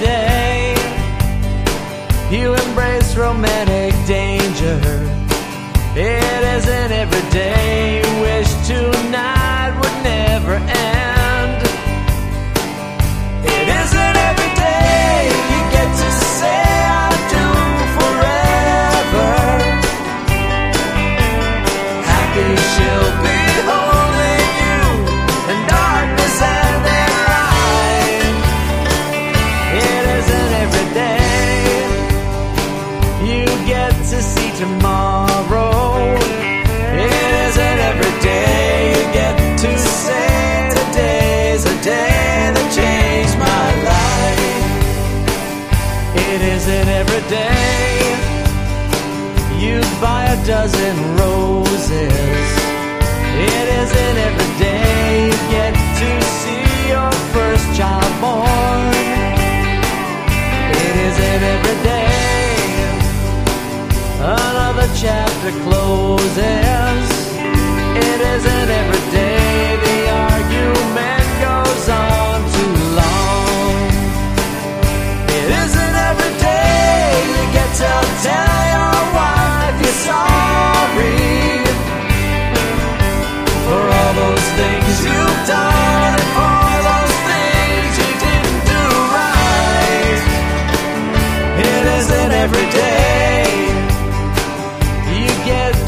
day. You embrace romantic danger. It isn't every day. every day. You'd buy a dozen roses. It isn't every day you get to see your first child born. It isn't every day another chapter closes. It isn't every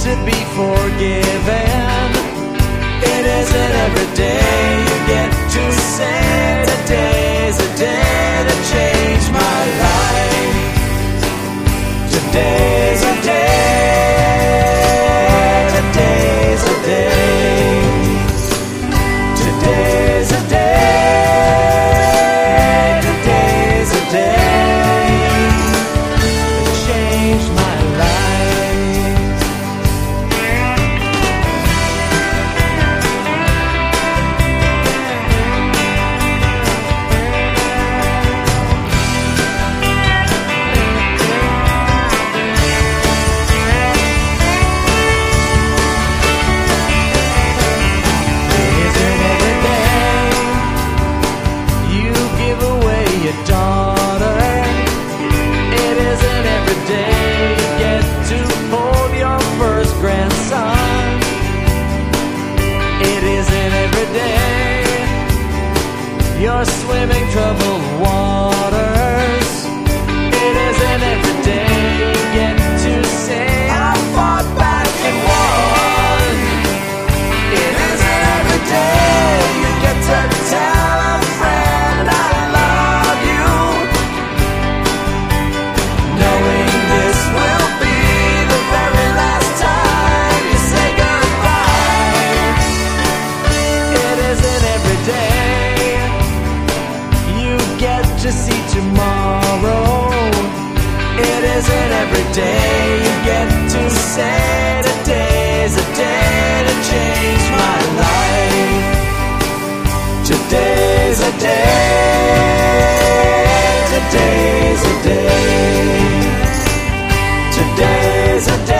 to be forgiven. It isn't every day you get to say today's a day. drop of water. it isn't every day you get to say today's a day to change my life. Today's a day. Today's a day. Today's a day.